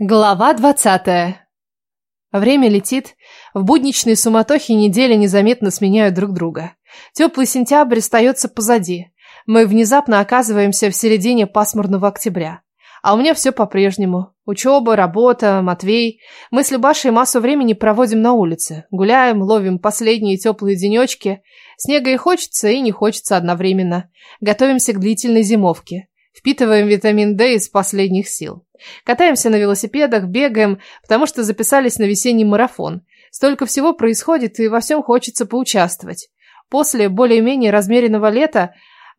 Глава двадцатая. Время летит. В будничной суматохе недели незаметно сменяют друг друга. Теплый сентябрь остается позади. Мы внезапно оказываемся в середине пасмурного октября. А у меня все по-прежнему. Учеба, работа, Матвей. Мы с Любашей массу времени проводим на улице. Гуляем, ловим последние теплые денечки. Снега и хочется, и не хочется одновременно. Готовимся к длительной зимовке. Впитываем витамин D из последних сил. Катаемся на велосипедах, бегаем, потому что записались на весенний марафон. Столько всего происходит, и во всем хочется поучаствовать. После более-менее размеренного лета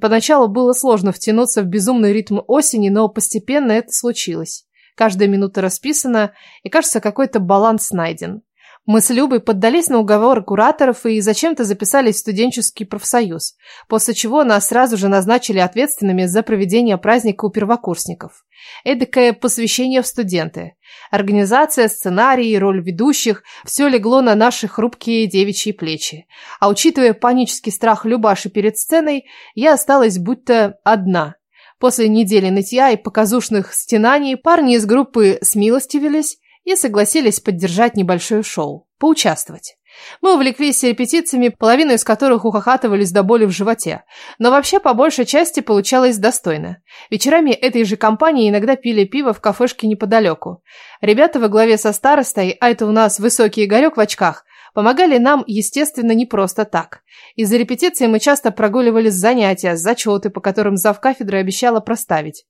поначалу было сложно втянуться в безумный ритм осени, но постепенно это случилось. Каждая минута расписана, и кажется, какой-то баланс найден. Мы с Любой поддались на уговоры кураторов и зачем-то записались в студенческий профсоюз, после чего нас сразу же назначили ответственными за проведение праздника у первокурсников. Эдакое посвящение в студенты. Организация, сценарий роль ведущих – все легло на наши хрупкие девичьи плечи. А учитывая панический страх Любаши перед сценой, я осталась будто одна. После недели нытья и показушных стенаний парни из группы смилостивились и согласились поддержать небольшое шоу, поучаствовать. Мы увлеклись репетициями, половину из которых ухахатывались до боли в животе. Но вообще, по большей части, получалось достойно. Вечерами этой же компании иногда пили пиво в кафешке неподалеку. Ребята во главе со старостой, а это у нас высокий Игорек в очках, помогали нам, естественно, не просто так. Из-за репетиции мы часто прогуливали занятия, зачеты, по которым завкафедра обещала проставить.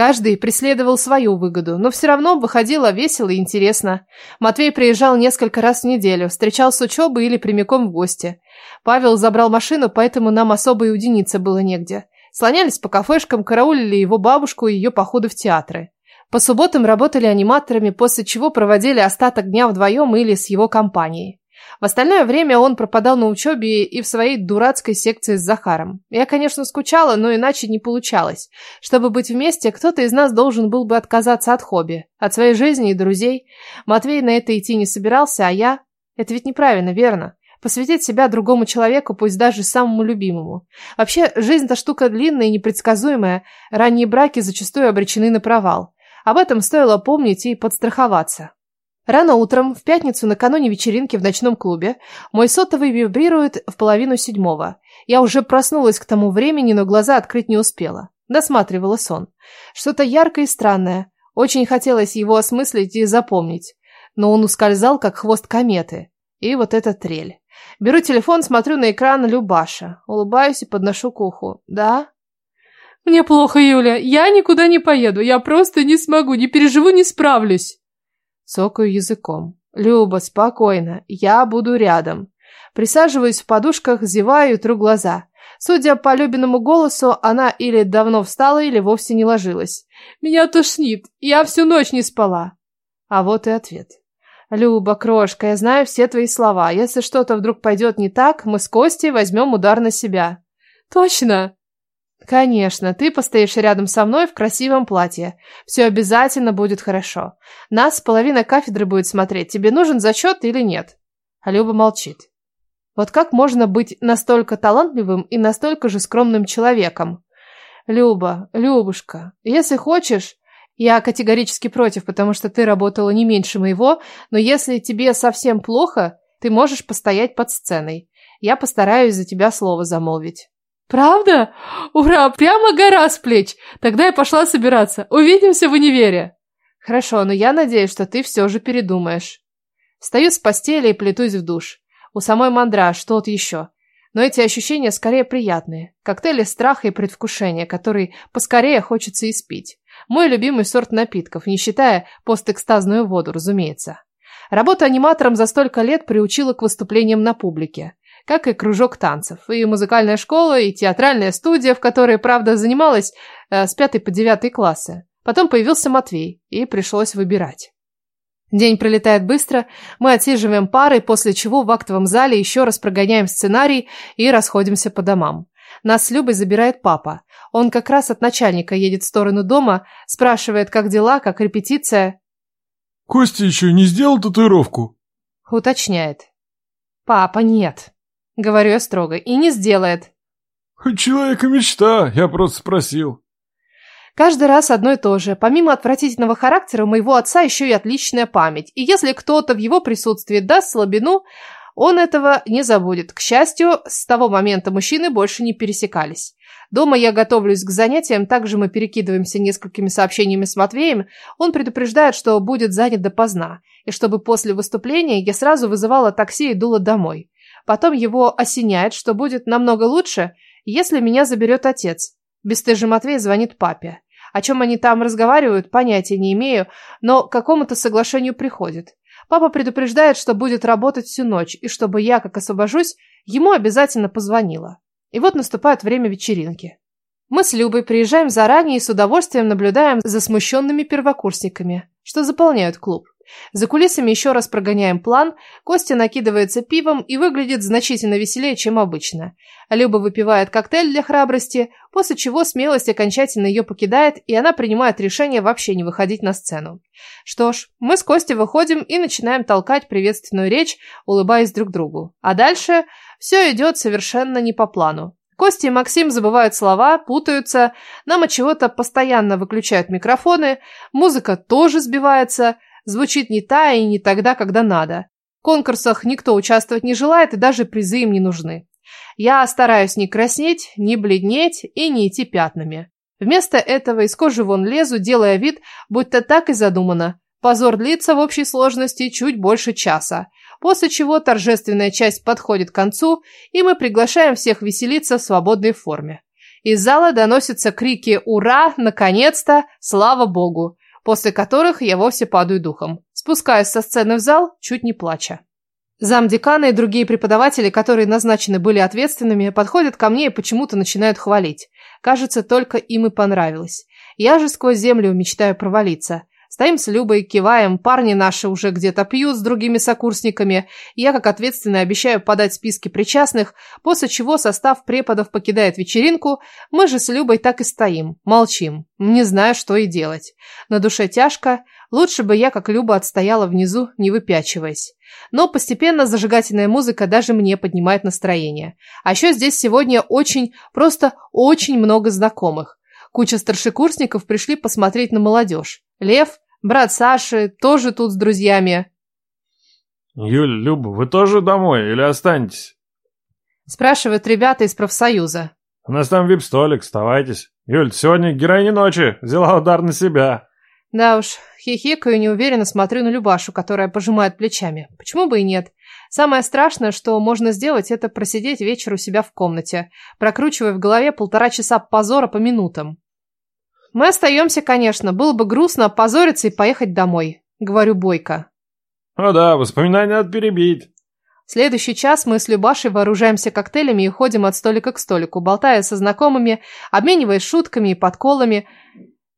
Каждый преследовал свою выгоду, но все равно выходило весело и интересно. Матвей приезжал несколько раз в неделю, встречал с учебы или прямиком в гости. Павел забрал машину, поэтому нам особо и уединиться было негде. Слонялись по кафешкам, караулили его бабушку и ее походы в театры. По субботам работали аниматорами, после чего проводили остаток дня вдвоем или с его компанией. В остальное время он пропадал на учебе и в своей дурацкой секции с Захаром. Я, конечно, скучала, но иначе не получалось. Чтобы быть вместе, кто-то из нас должен был бы отказаться от хобби, от своей жизни и друзей. Матвей на это идти не собирался, а я... Это ведь неправильно, верно? Посвятить себя другому человеку, пусть даже самому любимому. Вообще, жизнь-то штука длинная и непредсказуемая. Ранние браки зачастую обречены на провал. Об этом стоило помнить и подстраховаться. Рано утром, в пятницу, накануне вечеринки в ночном клубе, мой сотовый вибрирует в половину седьмого. Я уже проснулась к тому времени, но глаза открыть не успела. Досматривала сон. Что-то яркое и странное. Очень хотелось его осмыслить и запомнить. Но он ускользал, как хвост кометы. И вот эта трель. Беру телефон, смотрю на экран Любаша. Улыбаюсь и подношу к уху. «Да?» «Мне плохо, Юля. Я никуда не поеду. Я просто не смогу, не переживу, не справлюсь». Цокаю языком. Люба, спокойно. Я буду рядом. Присаживаюсь в подушках, зеваю и тру глаза. Судя по Любиному голосу, она или давно встала, или вовсе не ложилась. Меня тошнит. Я всю ночь не спала. А вот и ответ. Люба, крошка, я знаю все твои слова. Если что-то вдруг пойдет не так, мы с Костей возьмем удар на себя. Точно? Конечно, ты постоишь рядом со мной в красивом платье. Все обязательно будет хорошо. Нас половина кафедры будет смотреть, тебе нужен зачет или нет. А Люба молчит. Вот как можно быть настолько талантливым и настолько же скромным человеком? Люба, Любушка, если хочешь, я категорически против, потому что ты работала не меньше моего, но если тебе совсем плохо, ты можешь постоять под сценой. Я постараюсь за тебя слово замолвить. «Правда? Ура! Прямо гора с плеч! Тогда я пошла собираться. Увидимся в универе!» «Хорошо, но я надеюсь, что ты все же передумаешь». Встаю с постели и плетусь в душ. У самой мандраж, тот еще. Но эти ощущения скорее приятные. Коктейли страха и предвкушения, который поскорее хочется испить. Мой любимый сорт напитков, не считая постэкстазную воду, разумеется. Работа аниматором за столько лет приучила к выступлениям на публике как и кружок танцев, и музыкальная школа, и театральная студия, в которой, правда, занималась э, с пятой по девятый классы. Потом появился Матвей, и пришлось выбирать. День пролетает быстро, мы отсиживаем пары, после чего в актовом зале еще раз прогоняем сценарий и расходимся по домам. Нас с Любой забирает папа. Он как раз от начальника едет в сторону дома, спрашивает, как дела, как репетиция. «Костя еще не сделал татуировку?» Уточняет. «Папа, нет». Говорю я строго. И не сделает. Человека мечта, я просто спросил. Каждый раз одно и то же. Помимо отвратительного характера, у моего отца еще и отличная память. И если кто-то в его присутствии даст слабину, он этого не забудет. К счастью, с того момента мужчины больше не пересекались. Дома я готовлюсь к занятиям, также мы перекидываемся несколькими сообщениями с Матвеем. Он предупреждает, что будет занят допоздна, и чтобы после выступления я сразу вызывала такси и дула домой. Потом его осеняет, что будет намного лучше, если меня заберет отец. Бестыжий Матвей звонит папе. О чем они там разговаривают, понятия не имею, но к какому-то соглашению приходит. Папа предупреждает, что будет работать всю ночь, и чтобы я, как освобожусь, ему обязательно позвонила. И вот наступает время вечеринки. Мы с Любой приезжаем заранее и с удовольствием наблюдаем за смущенными первокурсниками, что заполняют клуб. За кулисами еще раз прогоняем план, Костя накидывается пивом и выглядит значительно веселее, чем обычно. Люба выпивает коктейль для храбрости, после чего смелость окончательно ее покидает, и она принимает решение вообще не выходить на сцену. Что ж, мы с Костей выходим и начинаем толкать приветственную речь, улыбаясь друг другу. А дальше все идет совершенно не по плану. Костя и Максим забывают слова, путаются, нам от чего-то постоянно выключают микрофоны, музыка тоже сбивается – звучит не та и не тогда, когда надо. В конкурсах никто участвовать не желает, и даже призы им не нужны. Я стараюсь не краснеть, не бледнеть и не идти пятнами. Вместо этого из кожи вон лезу, делая вид, будто так и задумано. Позор длится в общей сложности чуть больше часа, после чего торжественная часть подходит к концу, и мы приглашаем всех веселиться в свободной форме. Из зала доносятся крики «Ура! Наконец-то! Слава Богу!» После которых я вовсе падаю духом. Спускаюсь со сцены в зал, чуть не плача. Зам декана и другие преподаватели, которые назначены были ответственными, подходят ко мне и почему-то начинают хвалить. Кажется, только им и понравилось. Я же сквозь землю мечтаю провалиться. Стоим с Любой, киваем, парни наши уже где-то пьют с другими сокурсниками. Я, как ответственный, обещаю подать списки причастных, после чего состав преподов покидает вечеринку. Мы же с Любой так и стоим, молчим, не знаю, что и делать. На душе тяжко, лучше бы я, как Люба, отстояла внизу, не выпячиваясь. Но постепенно зажигательная музыка даже мне поднимает настроение. А еще здесь сегодня очень, просто очень много знакомых. Куча старшекурсников пришли посмотреть на молодежь. Лев, брат Саши, тоже тут с друзьями. Юль, Люба, вы тоже домой или останетесь? Спрашивают ребята из профсоюза. У нас там вип-столик, вставайтесь. Юль, сегодня героиня ночи, взяла удар на себя. Да уж, хихикаю и неуверенно смотрю на Любашу, которая пожимает плечами. Почему бы и нет? Самое страшное, что можно сделать, это просидеть вечер у себя в комнате, прокручивая в голове полтора часа позора по минутам. Мы остаемся, конечно. Было бы грустно опозориться и поехать домой, говорю Бойко. О да, воспоминания надо перебить. Следующий час мы с Любашей вооружаемся коктейлями и ходим от столика к столику, болтая со знакомыми, обмениваясь шутками и подколами.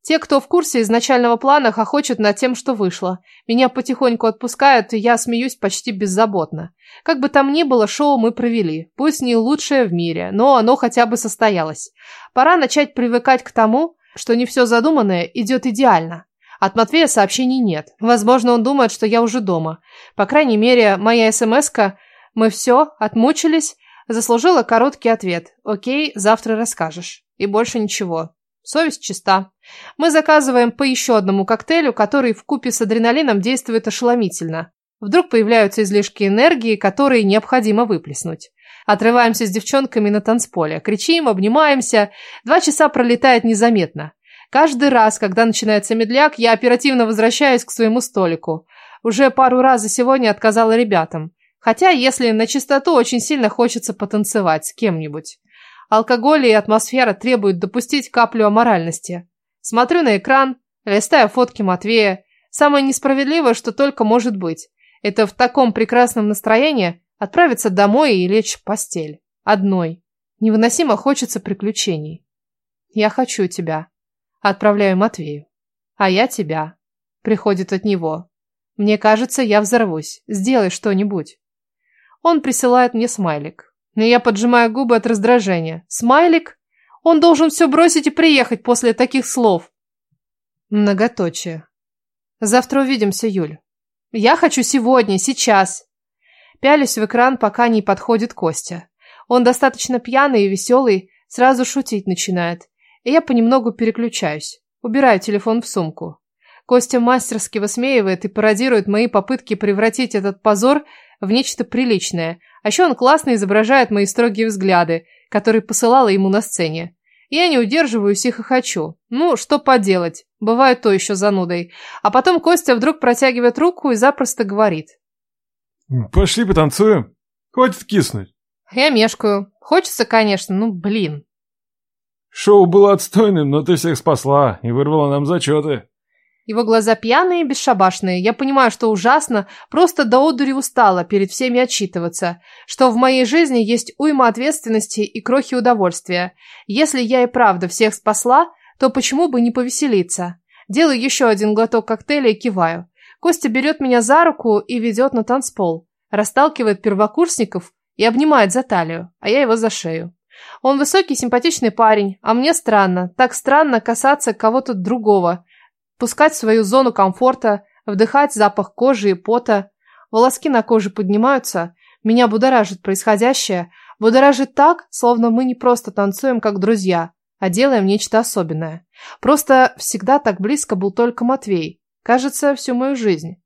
Те, кто в курсе изначального плана, хохочут над тем, что вышло. Меня потихоньку отпускают, и я смеюсь почти беззаботно. Как бы там ни было, шоу мы провели. Пусть не лучшее в мире, но оно хотя бы состоялось. Пора начать привыкать к тому, что не все задуманное идет идеально. От Матвея сообщений нет. Возможно, он думает, что я уже дома. По крайней мере, моя смс-ка «Мы все, отмучились» заслужила короткий ответ «Окей, завтра расскажешь». И больше ничего. Совесть чиста. Мы заказываем по еще одному коктейлю, который в купе с адреналином действует ошеломительно. Вдруг появляются излишки энергии, которые необходимо выплеснуть. Отрываемся с девчонками на танцполе, кричим, обнимаемся. Два часа пролетает незаметно. Каждый раз, когда начинается медляк, я оперативно возвращаюсь к своему столику. Уже пару раз за сегодня отказала ребятам. Хотя, если на чистоту, очень сильно хочется потанцевать с кем-нибудь. Алкоголь и атмосфера требуют допустить каплю аморальности. Смотрю на экран, листаю фотки Матвея. Самое несправедливое, что только может быть. Это в таком прекрасном настроении Отправиться домой и лечь в постель. Одной. Невыносимо хочется приключений. Я хочу тебя. Отправляю Матвею. А я тебя. Приходит от него. Мне кажется, я взорвусь. Сделай что-нибудь. Он присылает мне смайлик. Но я поджимаю губы от раздражения. Смайлик? Он должен все бросить и приехать после таких слов. Многоточие. Завтра увидимся, Юль. Я хочу сегодня, сейчас. Пялюсь в экран, пока не подходит Костя. Он достаточно пьяный и веселый, сразу шутить начинает. И я понемногу переключаюсь. Убираю телефон в сумку. Костя мастерски высмеивает и пародирует мои попытки превратить этот позор в нечто приличное. А еще он классно изображает мои строгие взгляды, которые посылала ему на сцене. Я не удерживаюсь и хохочу. Ну, что поделать, бывает то еще занудой. А потом Костя вдруг протягивает руку и запросто говорит. Пошли потанцуем. Хватит киснуть. Я мешкаю. Хочется, конечно, ну блин. Шоу было отстойным, но ты всех спасла и вырвала нам зачеты. Его глаза пьяные и бесшабашные. Я понимаю, что ужасно, просто до одури устала перед всеми отчитываться, что в моей жизни есть уйма ответственности и крохи удовольствия. Если я и правда всех спасла, то почему бы не повеселиться? Делаю еще один глоток коктейля и киваю. Костя берет меня за руку и ведет на танцпол, расталкивает первокурсников и обнимает за талию, а я его за шею. Он высокий, симпатичный парень, а мне странно, так странно касаться кого-то другого, пускать свою зону комфорта, вдыхать запах кожи и пота. Волоски на коже поднимаются, меня будоражит происходящее, будоражит так, словно мы не просто танцуем как друзья, а делаем нечто особенное. Просто всегда так близко был только Матвей, кажется, всю мою жизнь.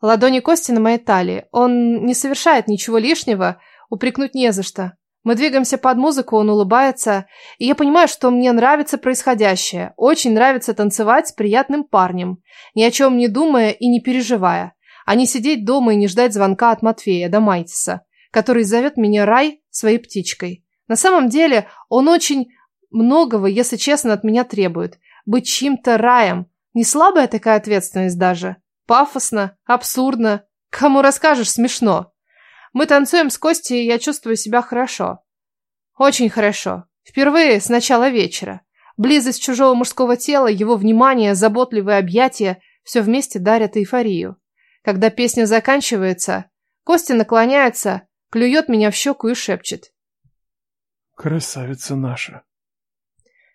Ладони Кости на моей талии, он не совершает ничего лишнего, упрекнуть не за что. Мы двигаемся под музыку, он улыбается, и я понимаю, что мне нравится происходящее. Очень нравится танцевать с приятным парнем, ни о чем не думая и не переживая, а не сидеть дома и не ждать звонка от Матвея до Майтиса, который зовет меня Рай своей птичкой. На самом деле он очень многого, если честно, от меня требует. Быть чьим-то раем. Не слабая такая ответственность даже. Пафосно, абсурдно. Кому расскажешь, смешно. Мы танцуем с Костей, и я чувствую себя хорошо. Очень хорошо. Впервые с начала вечера. Близость чужого мужского тела, его внимание, заботливые объятия – все вместе дарят эйфорию. Когда песня заканчивается, Костя наклоняется, клюет меня в щеку и шепчет. «Красавица наша».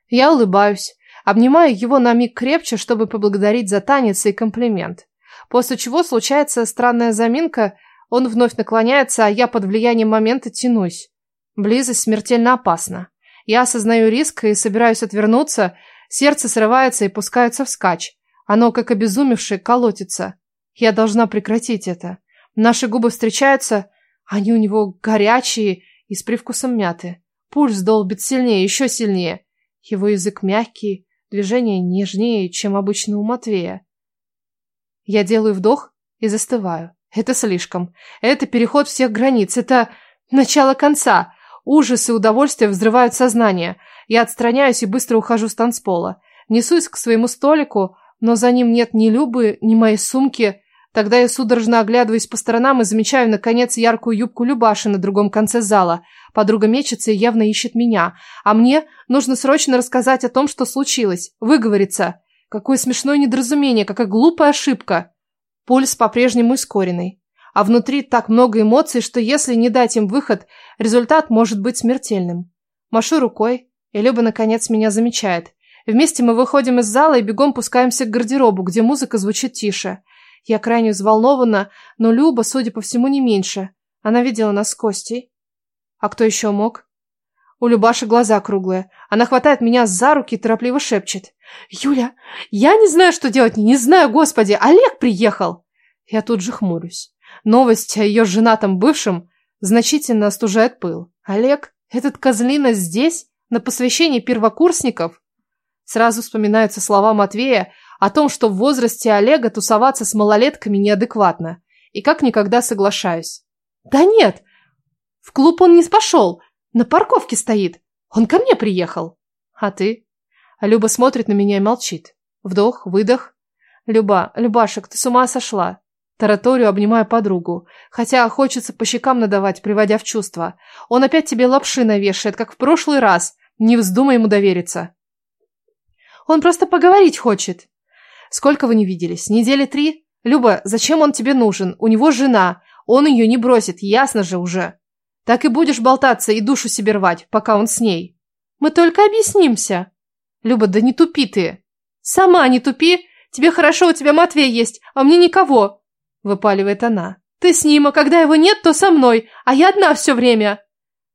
Я улыбаюсь, обнимаю его на миг крепче, чтобы поблагодарить за танец и комплимент. После чего случается странная заминка – он вновь наклоняется, а я под влиянием момента тянусь. Близость смертельно опасна. Я осознаю риск и собираюсь отвернуться. Сердце срывается и пускается вскачь. Оно, как обезумевшее, колотится. Я должна прекратить это. Наши губы встречаются, они у него горячие и с привкусом мяты. Пульс долбит сильнее, еще сильнее. Его язык мягкий, движение нежнее, чем обычно у Матвея. Я делаю вдох и застываю. Это слишком. Это переход всех границ. Это начало конца. Ужас и удовольствие взрывают сознание. Я отстраняюсь и быстро ухожу с танцпола. Несусь к своему столику, но за ним нет ни Любы, ни моей сумки. Тогда я судорожно оглядываюсь по сторонам и замечаю, наконец, яркую юбку Любаши на другом конце зала. Подруга мечется и явно ищет меня. А мне нужно срочно рассказать о том, что случилось. Выговориться. Какое смешное недоразумение, какая глупая ошибка. Пульс по-прежнему ускоренный. А внутри так много эмоций, что если не дать им выход, результат может быть смертельным. Машу рукой, и Люба наконец меня замечает. Вместе мы выходим из зала и бегом пускаемся к гардеробу, где музыка звучит тише. Я крайне взволнована, но Люба, судя по всему, не меньше. Она видела нас с Костей. А кто еще мог? У Любаши глаза круглые. Она хватает меня за руки и торопливо шепчет. «Юля, я не знаю, что делать, не знаю, господи, Олег приехал!» Я тут же хмурюсь. Новость о ее женатом бывшем значительно остужает пыл. Олег, этот козлина здесь, на посвящении первокурсников? Сразу вспоминаются слова Матвея о том, что в возрасте Олега тусоваться с малолетками неадекватно. И как никогда соглашаюсь. «Да нет, в клуб он не пошел, на парковке стоит. Он ко мне приехал. А ты? Люба смотрит на меня и молчит. Вдох, выдох. Люба, Любашек, ты с ума сошла. Тараторию обнимая подругу. Хотя хочется по щекам надавать, приводя в чувство. Он опять тебе лапши навешает, как в прошлый раз. Не вздумай ему довериться. Он просто поговорить хочет. Сколько вы не виделись? Недели три? Люба, зачем он тебе нужен? У него жена. Он ее не бросит, ясно же уже. Так и будешь болтаться и душу себе рвать, пока он с ней. Мы только объяснимся. Люба, да не тупи ты. Сама не тупи. Тебе хорошо, у тебя Матвей есть, а мне никого. Выпаливает она. Ты с ним, а когда его нет, то со мной, а я одна все время.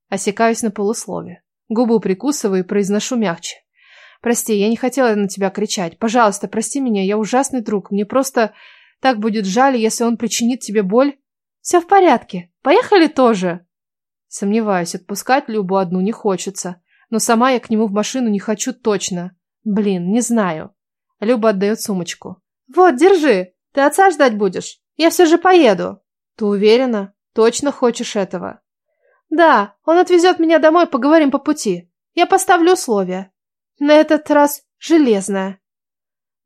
Осекаюсь на полуслове. Губу прикусываю и произношу мягче. Прости, я не хотела на тебя кричать. Пожалуйста, прости меня, я ужасный друг. Мне просто так будет жаль, если он причинит тебе боль. Все в порядке. Поехали тоже. Сомневаюсь, отпускать Любу одну не хочется. Но сама я к нему в машину не хочу точно. Блин, не знаю. Люба отдает сумочку. Вот, держи. Ты отца ждать будешь? Я все же поеду. Ты уверена? Точно хочешь этого? Да, он отвезет меня домой, поговорим по пути. Я поставлю условия. На этот раз железное.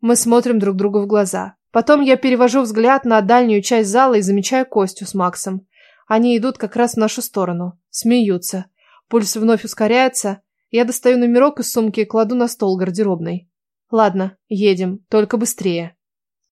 Мы смотрим друг другу в глаза. Потом я перевожу взгляд на дальнюю часть зала и замечаю Костю с Максом. Они идут как раз в нашу сторону. Смеются. Пульс вновь ускоряется. Я достаю номерок из сумки и кладу на стол гардеробной. Ладно, едем, только быстрее.